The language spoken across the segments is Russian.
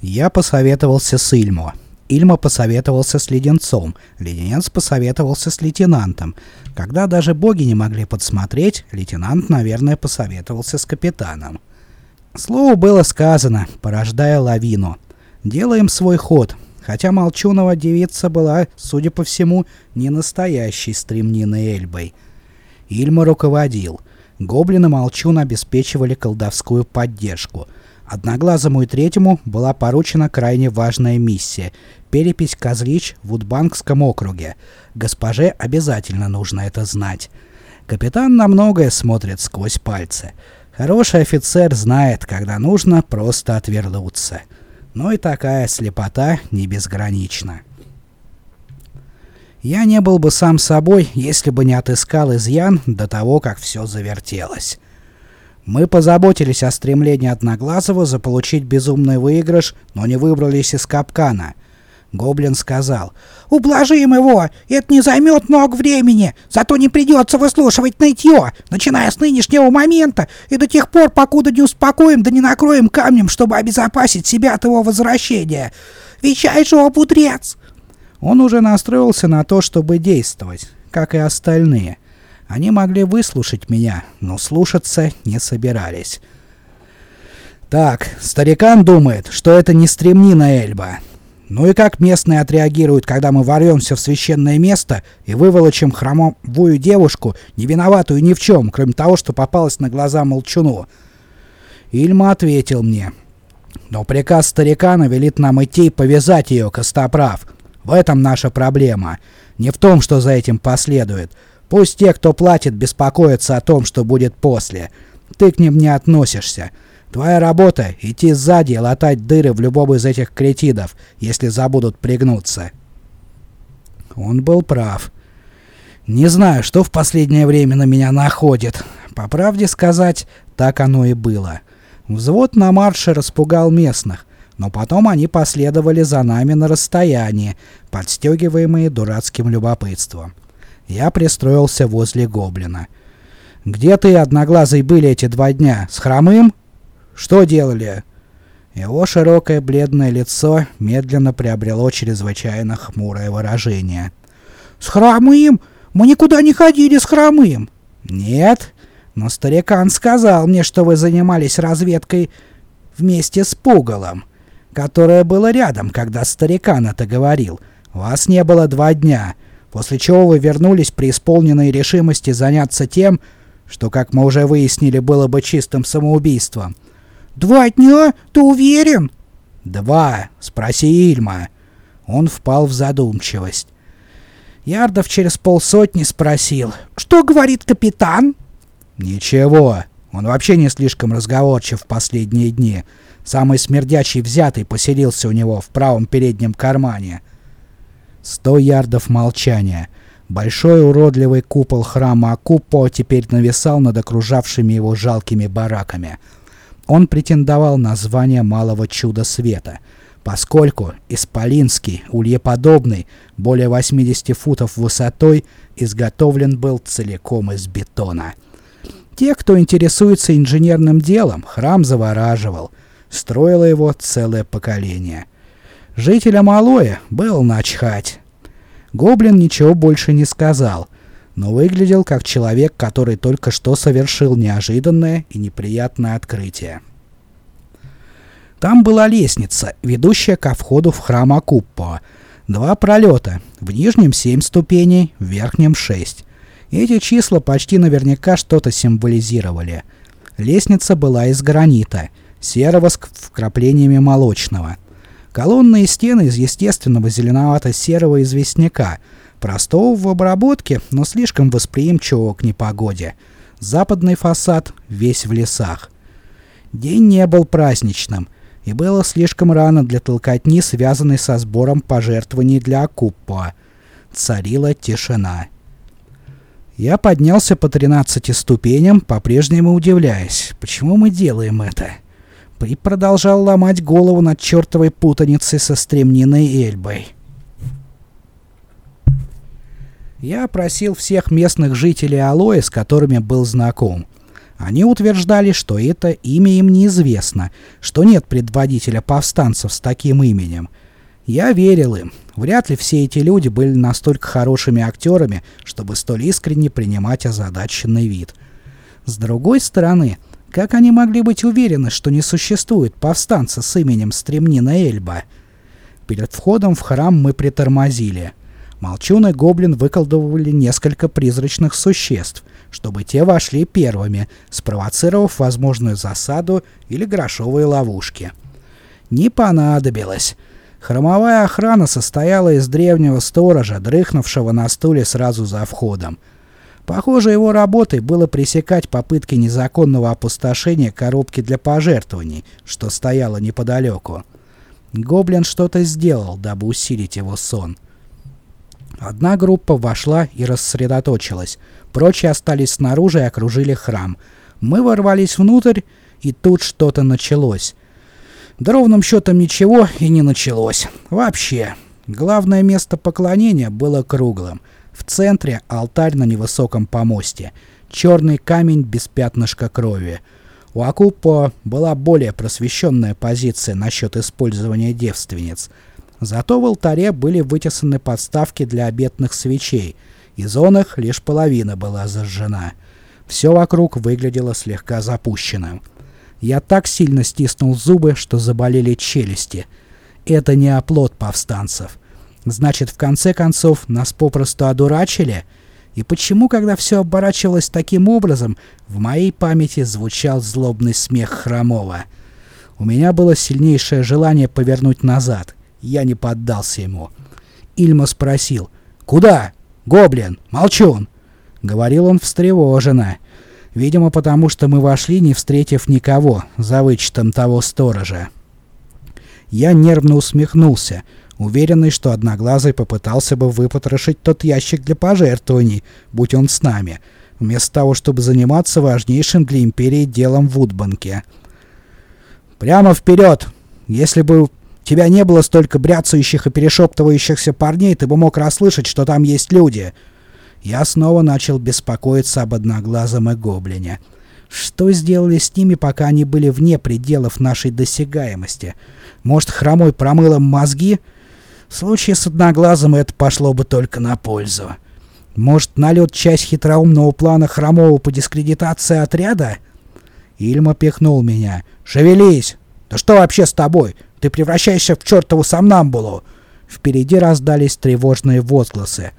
Я посоветовался с Ильмо. Ильма посоветовался с Леденцом, Леденец посоветовался с лейтенантом. Когда даже боги не могли подсмотреть, лейтенант, наверное, посоветовался с капитаном. Слово было сказано, порождая лавину. Делаем свой ход, хотя Молчунова девица была, судя по всему, не настоящей стремниной Эльбой. Ильма руководил. Гоблин и Молчун обеспечивали колдовскую поддержку — Одноглазому и третьему была поручена крайне важная миссия – перепись козлич в Удбангском округе. Госпоже обязательно нужно это знать. Капитан на многое смотрит сквозь пальцы. Хороший офицер знает, когда нужно просто отвернуться. Но и такая слепота не безгранична. Я не был бы сам собой, если бы не отыскал изъян до того, как все завертелось. Мы позаботились о стремлении Одноглазого заполучить безумный выигрыш, но не выбрались из капкана. Гоблин сказал, «Ублажим его, это не займет много времени, зато не придется выслушивать нытье, начиная с нынешнего момента и до тех пор, покуда не успокоим да не накроем камнем, чтобы обезопасить себя от его возвращения. Вещай же, о путрец!» Он уже настроился на то, чтобы действовать, как и остальные. Они могли выслушать меня, но слушаться не собирались. Так, старикан думает, что это не стремнина Эльба. Ну и как местные отреагируют, когда мы ворвемся в священное место и выволочим хромовую девушку, не виноватую ни в чем, кроме того, что попалась на глаза молчуну? Ильма ответил мне. Но приказ старикана велит нам идти и повязать ее, Костоправ. В этом наша проблема. Не в том, что за этим последует. Пусть те, кто платит, беспокоятся о том, что будет после. Ты к ним не относишься. Твоя работа — идти сзади и латать дыры в любом из этих кретидов, если забудут пригнуться. Он был прав. Не знаю, что в последнее время на меня находит. По правде сказать, так оно и было. Взвод на марше распугал местных, но потом они последовали за нами на расстоянии, подстегиваемые дурацким любопытством. Я пристроился возле гоблина. «Где ты, Одноглазый, были эти два дня? С Хромым? Что делали?» Его широкое бледное лицо медленно приобрело чрезвычайно хмурое выражение. «С Хромым? Мы никуда не ходили с Хромым!» «Нет, но старикан сказал мне, что вы занимались разведкой вместе с Пугалом, которое было рядом, когда старикан это говорил. Вас не было два дня» после чего вы вернулись при исполненной решимости заняться тем, что, как мы уже выяснили, было бы чистым самоубийством. «Два дня? Ты уверен?» «Два. Спроси Ильма». Он впал в задумчивость. Ярдов через полсотни спросил. «Что говорит капитан?» «Ничего. Он вообще не слишком разговорчив в последние дни. Самый смердячий взятый поселился у него в правом переднем кармане». Сто ярдов молчания. Большой уродливый купол храма Акупо теперь нависал над окружавшими его жалкими бараками. Он претендовал на звание малого чуда света, поскольку исполинский, ульеподобный, более 80 футов высотой, изготовлен был целиком из бетона. Те, кто интересуется инженерным делом, храм завораживал. Строило его целое поколение. Жителям Алоэ был начхать. Гоблин ничего больше не сказал, но выглядел как человек, который только что совершил неожиданное и неприятное открытие. Там была лестница, ведущая ко входу в храм Акуппо. Два пролета, в нижнем семь ступеней, в верхнем шесть. Эти числа почти наверняка что-то символизировали. Лестница была из гранита, серого с вкраплениями молочного. Колонные стены из естественного зеленовато-серого известняка, простого в обработке, но слишком восприимчивого к непогоде. Западный фасад весь в лесах. День не был праздничным, и было слишком рано для толкотни, связанной со сбором пожертвований для Акуппа. Царила тишина. Я поднялся по 13 ступеням, по-прежнему удивляясь, почему мы делаем это и продолжал ломать голову над чертовой путаницей со стремниной Эльбой. Я опросил всех местных жителей Алоэ, с которыми был знаком. Они утверждали, что это имя им неизвестно, что нет предводителя повстанцев с таким именем. Я верил им. Вряд ли все эти люди были настолько хорошими актерами, чтобы столь искренне принимать озадаченный вид. С другой стороны, как они могли быть уверены, что не существует повстанца с именем Стремнина Эльба? Перед входом в храм мы притормозили. Молчун и Гоблин выколдовывали несколько призрачных существ, чтобы те вошли первыми, спровоцировав возможную засаду или грошовые ловушки. Не понадобилось. Хромовая охрана состояла из древнего сторожа, дрыхнувшего на стуле сразу за входом. Похоже, его работой было пресекать попытки незаконного опустошения коробки для пожертвований, что стояло неподалеку. Гоблин что-то сделал, дабы усилить его сон. Одна группа вошла и рассредоточилась. Прочие остались снаружи и окружили храм. Мы ворвались внутрь, и тут что-то началось. Да ровным счетом ничего и не началось. Вообще. Главное место поклонения было круглым. В центре алтарь на невысоком помосте. Черный камень без пятнышка крови. У Акупо была более просвещенная позиция насчет использования девственниц. Зато в алтаре были вытесаны подставки для обетных свечей. Из он их лишь половина была зажжена. Все вокруг выглядело слегка запущенным. Я так сильно стиснул зубы, что заболели челюсти. Это не оплот повстанцев. Значит, в конце концов, нас попросту одурачили? И почему, когда все оборачивалось таким образом, в моей памяти звучал злобный смех Хромова? У меня было сильнейшее желание повернуть назад. Я не поддался ему. Ильма спросил. «Куда? Гоблин! Молчун!» Говорил он встревоженно. Видимо, потому что мы вошли, не встретив никого, за вычетом того сторожа. Я нервно усмехнулся, уверенный, что Одноглазый попытался бы выпотрошить тот ящик для пожертвований, будь он с нами, вместо того, чтобы заниматься важнейшим для Империи делом в Удбанке. «Прямо вперед! Если бы тебя не было столько бряцающих и перешептывающихся парней, ты бы мог расслышать, что там есть люди!» Я снова начал беспокоиться об Одноглазом и Гоблине. Что сделали с ними, пока они были вне пределов нашей досягаемости? Может, Хромой промыл им мозги? Случае с Одноглазым это пошло бы только на пользу. Может, налет часть хитроумного плана Хромова по дискредитации отряда? Ильма пихнул меня. «Шевелись! Да что вообще с тобой? Ты превращаешься в чертову сомнамбулу!» Впереди раздались тревожные возгласы.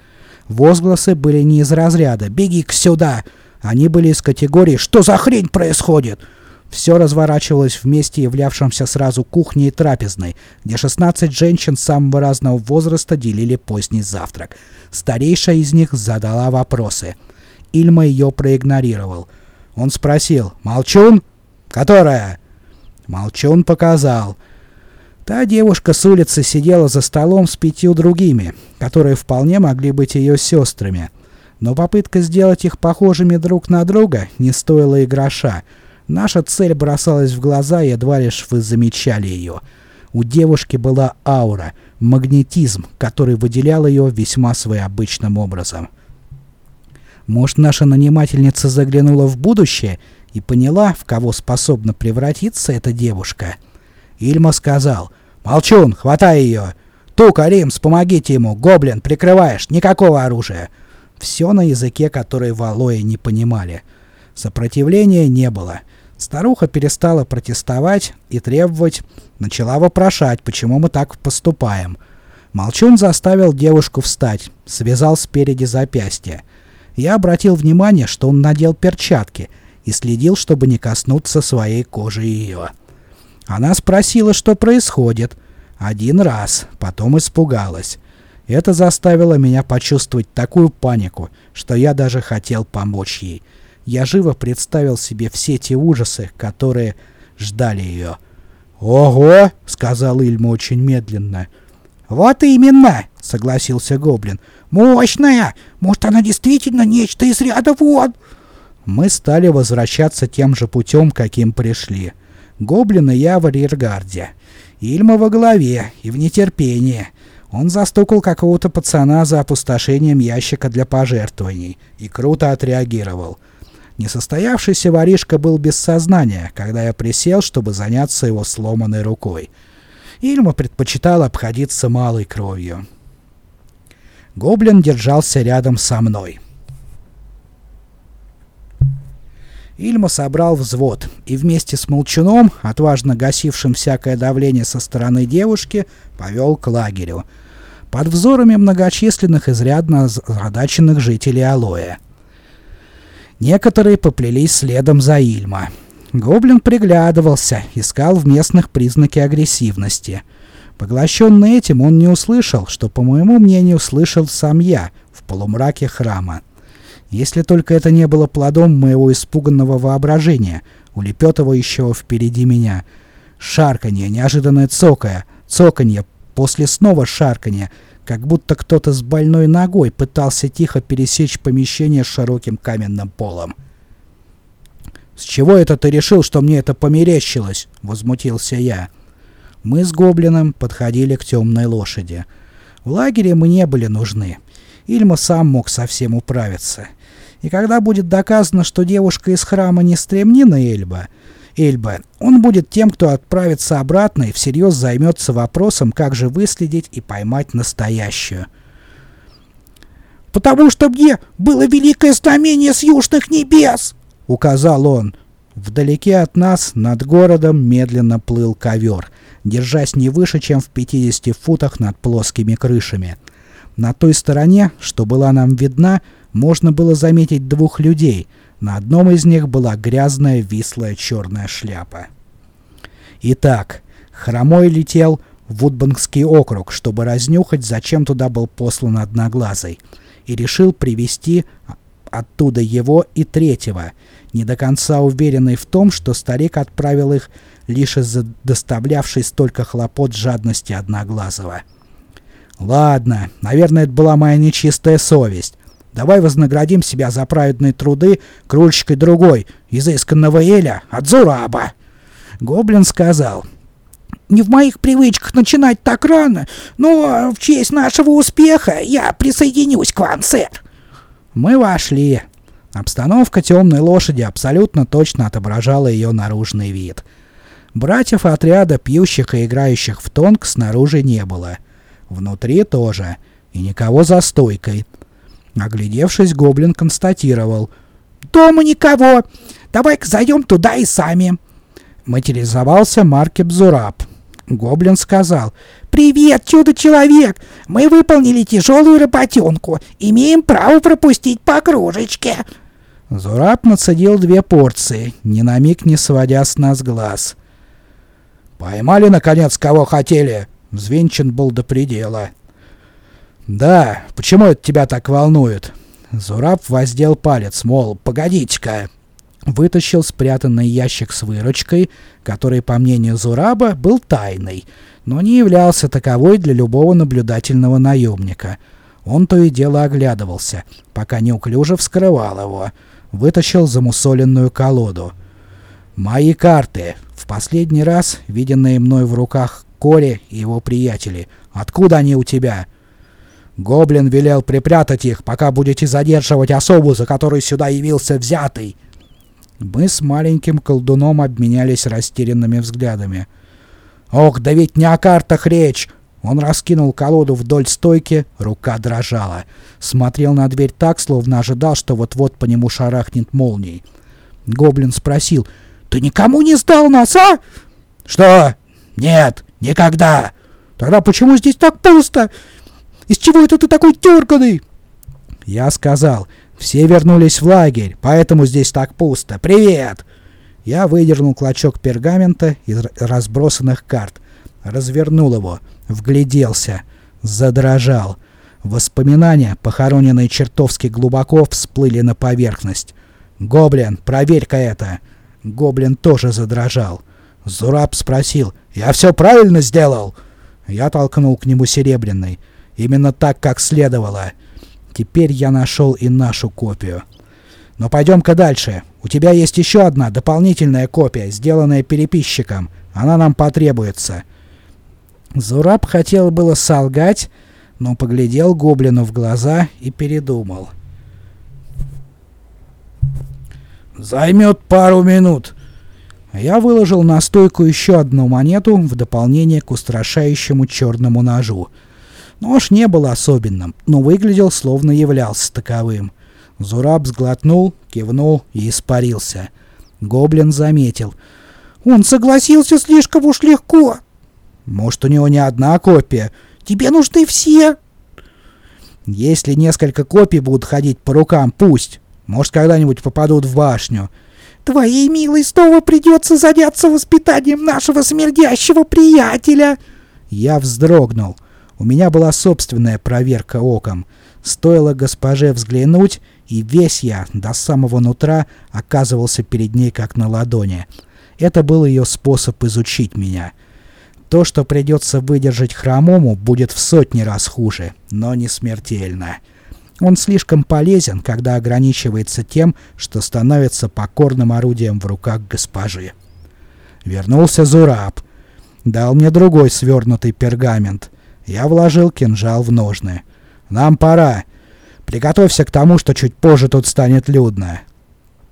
Возгласы были не из разряда «Беги-ка сюда!» Они были из категории «Что за хрень происходит?» Все разворачивалось в месте, являвшемся сразу кухней и трапезной, где 16 женщин самого разного возраста делили поздний завтрак. Старейшая из них задала вопросы. Ильма ее проигнорировал. Он спросил «Молчун? Которая?» Молчун показал. Та девушка с улицы сидела за столом с пятью другими, которые вполне могли быть ее сестрами. Но попытка сделать их похожими друг на друга не стоила и гроша. Наша цель бросалась в глаза, едва лишь вы замечали ее. У девушки была аура, магнетизм, который выделял ее весьма своеобычным образом. Может, наша нанимательница заглянула в будущее и поняла, в кого способна превратиться эта девушка? Ильма сказал «Молчун, хватай ее!» «Ту, Каримс, помогите ему! Гоблин, прикрываешь! Никакого оружия!» Все на языке, который Валои не понимали. Сопротивления не было. Старуха перестала протестовать и требовать, начала вопрошать, почему мы так поступаем. Молчун заставил девушку встать, связал спереди запястье. Я обратил внимание, что он надел перчатки и следил, чтобы не коснуться своей кожи ее. Она спросила, что происходит. Один раз, потом испугалась. Это заставило меня почувствовать такую панику, что я даже хотел помочь ей. Я живо представил себе все те ужасы, которые ждали ее. «Ого!» — сказал Ильма очень медленно. «Вот именно!» — согласился Гоблин. «Мощная! Может, она действительно нечто из ряда вон!» Мы стали возвращаться тем же путем, каким пришли. Гоблин и я в арьергарде. Ильма во главе и в нетерпении. Он застукал какого-то пацана за опустошением ящика для пожертвований и круто отреагировал. Несостоявшийся воришка был без сознания, когда я присел, чтобы заняться его сломанной рукой. Ильма предпочитал обходиться малой кровью. Гоблин держался рядом со мной. Ильма собрал взвод и вместе с Молчуном, отважно гасившим всякое давление со стороны девушки, повел к лагерю. Под взорами многочисленных изрядно озадаченных жителей Алоэ. Некоторые поплелись следом за Ильма. Гоблин приглядывался, искал в местных признаки агрессивности. Поглощенный этим, он не услышал, что, по моему мнению, слышал сам я в полумраке храма. Если только это не было плодом моего испуганного воображения, улепетывающего впереди меня. Шарканье, неожиданное цокая, цоканье, после снова шарканье, как будто кто-то с больной ногой пытался тихо пересечь помещение с широким каменным полом. «С чего это ты решил, что мне это померещилось?» — возмутился я. Мы с Гоблином подходили к темной лошади. В лагере мы не были нужны. Ильма сам мог совсем управиться. И когда будет доказано, что девушка из храма не стремнина Эльба, Эльба, он будет тем, кто отправится обратно и всерьез займется вопросом, как же выследить и поймать настоящую. «Потому что мне было великое знамение с южных небес!» — указал он. Вдалеке от нас, над городом, медленно плыл ковер, держась не выше, чем в 50 футах над плоскими крышами. На той стороне, что была нам видна, можно было заметить двух людей. На одном из них была грязная, вислая черная шляпа. Итак, Хромой летел в Вудбангский округ, чтобы разнюхать, зачем туда был послан Одноглазый, и решил привести оттуда его и третьего, не до конца уверенный в том, что старик отправил их лишь из-за доставлявшей столько хлопот жадности Одноглазого. Ладно, наверное, это была моя нечистая совесть. Давай вознаградим себя за праведные труды кружечкой другой, изысканного Эля от Зураба. Гоблин сказал. Не в моих привычках начинать так рано, но в честь нашего успеха я присоединюсь к вам, сэр. Мы вошли. Обстановка темной лошади абсолютно точно отображала ее наружный вид. Братьев отряда, пьющих и играющих в тонк, снаружи не было. Внутри тоже. И никого за стойкой. Оглядевшись, гоблин констатировал. «Дома никого! Давай-ка зайдем туда и сами!» Материализовался Маркеп Зураб. Гоблин сказал. «Привет, чудо-человек! Мы выполнили тяжелую работенку. Имеем право пропустить по кружечке!» Зураб нацедил две порции, ни на миг не сводя с нас глаз. «Поймали, наконец, кого хотели?» Взвинчен был до предела. «Да, почему это тебя так волнует?» Зураб воздел палец, мол, погодите-ка. Вытащил спрятанный ящик с выручкой, который, по мнению Зураба, был тайной, но не являлся таковой для любого наблюдательного наемника. Он то и дело оглядывался, пока неуклюже вскрывал его. Вытащил замусоленную колоду. «Мои карты. В последний раз, виденные мной в руках Кори и его приятели. Откуда они у тебя?» Гоблин велел припрятать их, пока будете задерживать особу, за которой сюда явился взятый. Мы с маленьким колдуном обменялись растерянными взглядами. «Ох, да ведь не о картах речь!» Он раскинул колоду вдоль стойки, рука дрожала. Смотрел на дверь так, словно ожидал, что вот-вот по нему шарахнет молнией. Гоблин спросил, «Ты никому не сдал нас, а?» «Что? Нет, никогда!» «Тогда почему здесь так пусто? Из чего это ты такой тёрканный?» Я сказал, «Все вернулись в лагерь, поэтому здесь так пусто. Привет!» Я выдернул клочок пергамента из разбросанных карт, развернул его, вгляделся, задрожал. Воспоминания, похороненные чертовски глубоко, всплыли на поверхность. «Гоблин, проверь-ка это!» Гоблин тоже задрожал. Зураб спросил, «Я все правильно сделал?» Я толкнул к нему серебряный. Именно так, как следовало. Теперь я нашел и нашу копию. Но пойдем-ка дальше. У тебя есть еще одна дополнительная копия, сделанная переписчиком. Она нам потребуется. Зураб хотел было солгать, но поглядел гоблину в глаза и передумал. Займет пару минут. Я выложил на стойку еще одну монету в дополнение к устрашающему черному ножу. Нож не был особенным, но выглядел словно являлся таковым. Зураб сглотнул, кивнул и испарился. Гоблин заметил. «Он согласился слишком уж легко». «Может, у него не одна копия?» «Тебе нужны все». «Если несколько копий будут ходить по рукам, пусть. Может, когда-нибудь попадут в башню». «Твоей милой снова придется заняться воспитанием нашего смердящего приятеля!» Я вздрогнул. У меня была собственная проверка оком. Стоило госпоже взглянуть, и весь я, до самого нутра, оказывался перед ней как на ладони. Это был ее способ изучить меня. То, что придется выдержать хромому, будет в сотни раз хуже, но не смертельно. Он слишком полезен, когда ограничивается тем, что становится покорным орудием в руках госпожи. Вернулся Зураб. Дал мне другой свернутый пергамент. Я вложил кинжал в ножны. «Нам пора. Приготовься к тому, что чуть позже тут станет людно».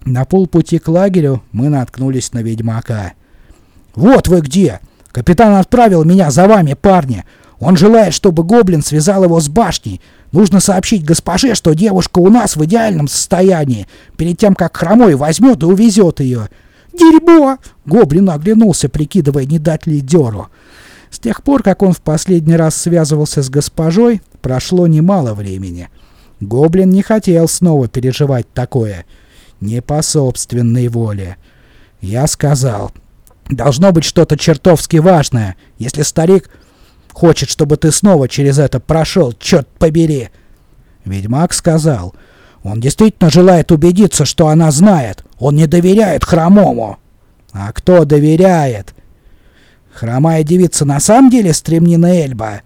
На полпути к лагерю мы наткнулись на ведьмака. «Вот вы где! Капитан отправил меня за вами, парни! Он желает, чтобы гоблин связал его с башней. Нужно сообщить госпоже, что девушка у нас в идеальном состоянии, перед тем, как хромой возьмет и увезет ее. «Дерьмо!» — гоблин оглянулся, прикидывая, не дать ли дёру. С тех пор, как он в последний раз связывался с госпожой, прошло немало времени. Гоблин не хотел снова переживать такое. Не по собственной воле. Я сказал, «Должно быть что-то чертовски важное, если старик Хочет, чтобы ты снова через это прошел, черт побери!» Ведьмак сказал, «Он действительно желает убедиться, что она знает. Он не доверяет Хромому». «А кто доверяет?» «Хромая девица на самом деле стремнина Эльба?»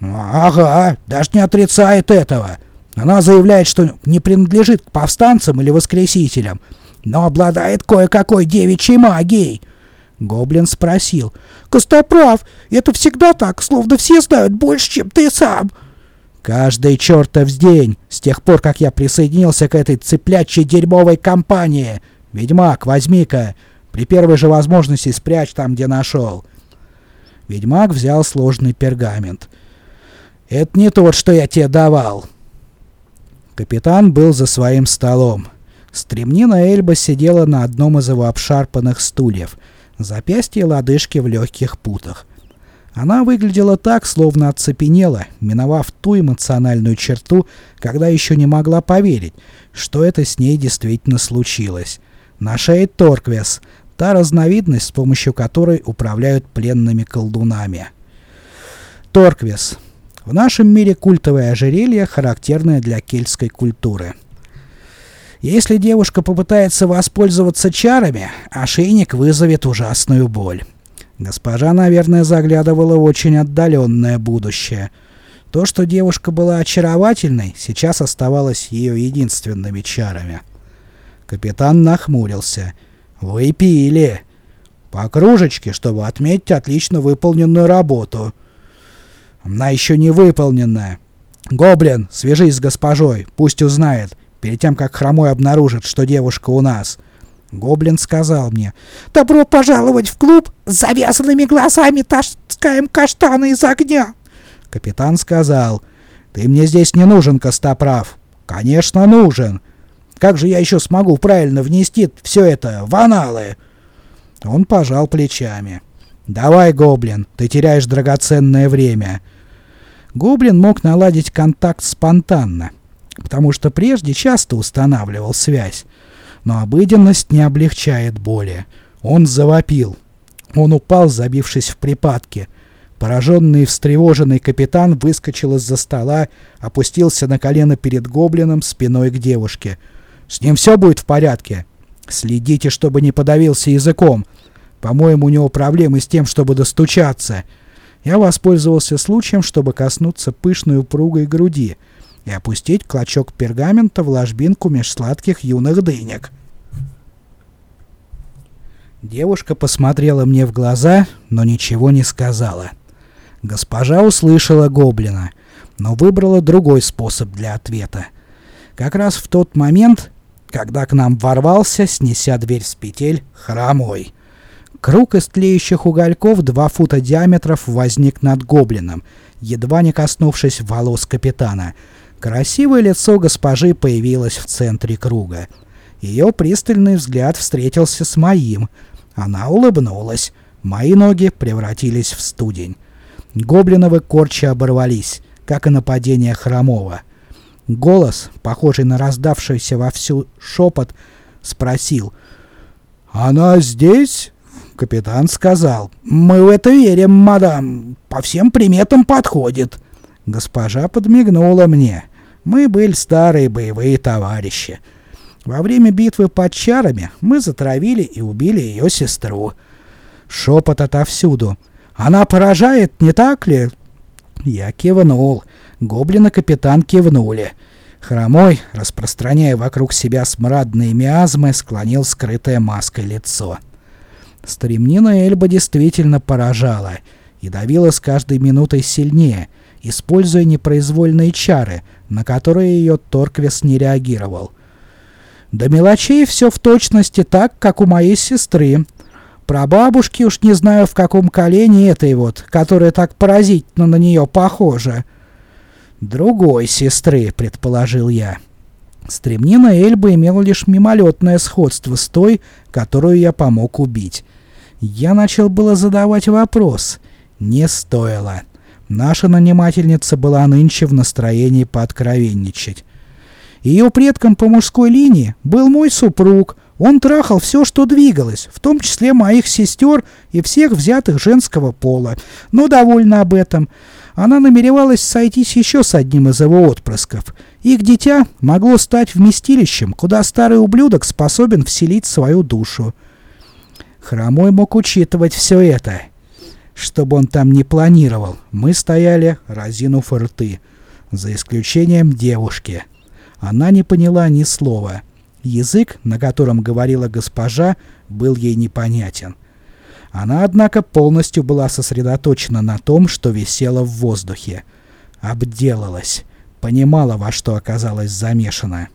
«Ага, даже не отрицает этого. Она заявляет, что не принадлежит к повстанцам или воскресителям, но обладает кое-какой девичьей магией». Гоблин спросил. «Костоправ, это всегда так, словно все знают больше, чем ты сам». «Каждый чертов день, с тех пор, как я присоединился к этой цыплячьей дерьмовой компании. Ведьмак, возьми-ка, при первой же возможности спрячь там, где нашел». Ведьмак взял сложный пергамент. «Это не тот, что я тебе давал». Капитан был за своим столом. Стремнина Эльба сидела на одном из его обшарпанных стульев — запястья и лодыжки в легких путах. Она выглядела так, словно оцепенела, миновав ту эмоциональную черту, когда еще не могла поверить, что это с ней действительно случилось. На шее Торквес, та разновидность, с помощью которой управляют пленными колдунами. Торквес. В нашем мире культовое ожерелье, характерное для кельтской культуры. Если девушка попытается воспользоваться чарами, ошейник вызовет ужасную боль. Госпожа, наверное, заглядывала в очень отдаленное будущее. То, что девушка была очаровательной, сейчас оставалось ее единственными чарами. Капитан нахмурился. «Вы пили!» «По кружечке, чтобы отметить отлично выполненную работу». «Она еще не выполненная». «Гоблин, свяжись с госпожой, пусть узнает, перед тем, как Хромой обнаружит, что девушка у нас. Гоблин сказал мне, «Добро пожаловать в клуб с завязанными глазами таскаем каштаны из огня!» Капитан сказал, «Ты мне здесь не нужен, Костоправ». «Конечно, нужен. Как же я еще смогу правильно внести все это в аналы?» Он пожал плечами. «Давай, Гоблин, ты теряешь драгоценное время». Гоблин мог наладить контакт спонтанно, потому что прежде часто устанавливал связь. Но обыденность не облегчает боли. Он завопил. Он упал, забившись в припадке. Пораженный и встревоженный капитан выскочил из-за стола, опустился на колено перед гоблином спиной к девушке. «С ним все будет в порядке? Следите, чтобы не подавился языком. По-моему, у него проблемы с тем, чтобы достучаться». Я воспользовался случаем, чтобы коснуться пышной упругой груди — и опустить клочок пергамента в ложбинку меж сладких юных дынек. Девушка посмотрела мне в глаза, но ничего не сказала. Госпожа услышала гоблина, но выбрала другой способ для ответа. Как раз в тот момент когда к нам ворвался, снеся дверь с петель, хромой. Круг из тлеющих угольков два фута диаметров возник над гоблином, едва не коснувшись волос капитана. Красивое лицо госпожи появилось в центре круга. Ее пристальный взгляд встретился с моим. Она улыбнулась. Мои ноги превратились в студень. Гоблиновы корчи оборвались, как и нападение Хромова. Голос, похожий на раздавшийся вовсю шепот, спросил «Она здесь?» Капитан сказал «Мы в это верим, мадам, по всем приметам подходит». Госпожа подмигнула мне. Мы были старые боевые товарищи. Во время битвы под чарами мы затравили и убили ее сестру. Шепот отовсюду. «Она поражает, не так ли?» Я кивнул. Гоблин капитан кивнули. Хромой, распространяя вокруг себя смрадные миазмы, склонил скрытое маской лицо. Стремнина Эльба действительно поражала и давила с каждой минутой сильнее, используя непроизвольные чары, на которые ее Торквес не реагировал. До мелочей все в точности так, как у моей сестры. Про бабушки уж не знаю в каком колене этой вот, которая так поразительно на нее похожа. Другой сестры, предположил я. Стремнина Эльба имела лишь мимолетное сходство с той, которую я помог убить. Я начал было задавать вопрос. Не стоило. Наша нанимательница была нынче в настроении пооткровенничать. Ее предком по мужской линии был мой супруг. Он трахал все, что двигалось, в том числе моих сестер и всех взятых женского пола. Но довольно об этом. Она намеревалась сойтись еще с одним из его отпрысков. Их дитя могло стать вместилищем, куда старый ублюдок способен вселить свою душу. Хромой мог учитывать все это. Чтобы он там не планировал, мы стояли, разинув рты, за исключением девушки. Она не поняла ни слова. Язык, на котором говорила госпожа, был ей непонятен. Она, однако, полностью была сосредоточена на том, что висело в воздухе. Обделалась. Понимала, во что оказалась замешана.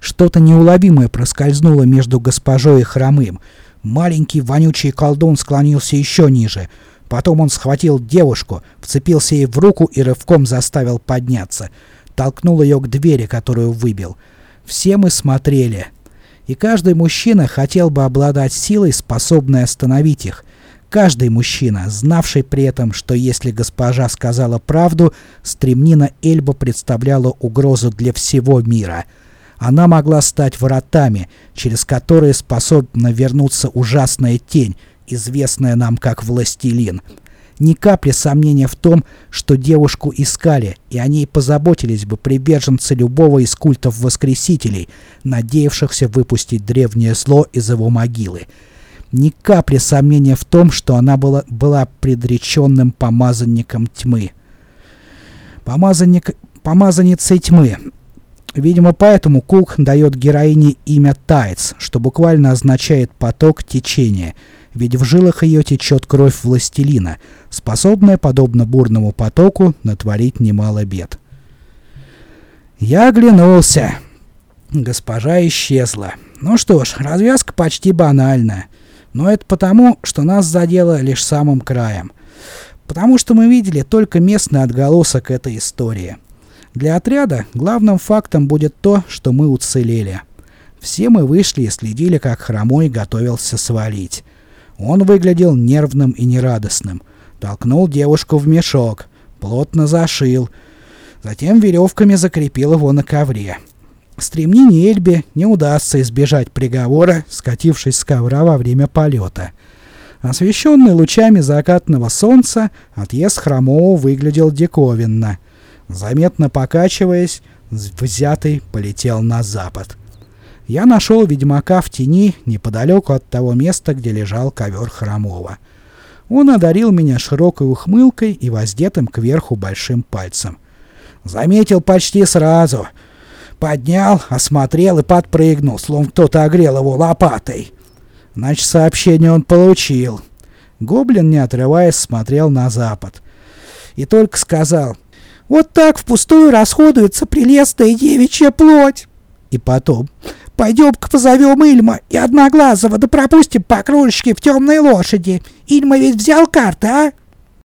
Что-то неуловимое проскользнуло между госпожой и хромым. Маленький вонючий колдун склонился еще ниже. Потом он схватил девушку, вцепился ей в руку и рывком заставил подняться — толкнул ее к двери, которую выбил. Все мы смотрели. И каждый мужчина хотел бы обладать силой, способной остановить их. Каждый мужчина, знавший при этом, что если госпожа сказала правду, стремнина Эльба представляла угрозу для всего мира. Она могла стать воротами, через которые способна вернуться ужасная тень, известная нам как Властелин ни капли сомнения в том, что девушку искали, и о ней позаботились бы приверженцы любого из культов воскресителей, надеявшихся выпустить древнее зло из его могилы. Ни капли сомнения в том, что она была, была предреченным помазанником тьмы. Помазанник, помазанницей тьмы. Видимо, поэтому Кук дает героине имя Тайц, что буквально означает «поток течения», ведь в жилах ее течет кровь властелина, способная, подобно бурному потоку, натворить немало бед. Я оглянулся. Госпожа исчезла. Ну что ж, развязка почти банальная. Но это потому, что нас задело лишь самым краем. Потому что мы видели только местный отголосок этой истории. Для отряда главным фактом будет то, что мы уцелели. Все мы вышли и следили, как Хромой готовился свалить. Он выглядел нервным и нерадостным. Толкнул девушку в мешок, плотно зашил. Затем веревками закрепил его на ковре. Стремнине Эльбе не удастся избежать приговора, скатившись с ковра во время полета. Освещенный лучами закатного солнца, отъезд Хромова выглядел диковинно. Заметно покачиваясь, взятый полетел на запад я нашел ведьмака в тени неподалеку от того места, где лежал ковер Хромова. Он одарил меня широкой ухмылкой и воздетым кверху большим пальцем. Заметил почти сразу. Поднял, осмотрел и подпрыгнул, словно кто-то огрел его лопатой. Значит, сообщение он получил. Гоблин, не отрываясь, смотрел на запад. И только сказал, «Вот так впустую расходуется прелестная девичья плоть!» И потом... Пойдем-ка позовем Ильма и Одноглазого, да пропустим по кружечке в темной лошади. Ильма ведь взял карты, а?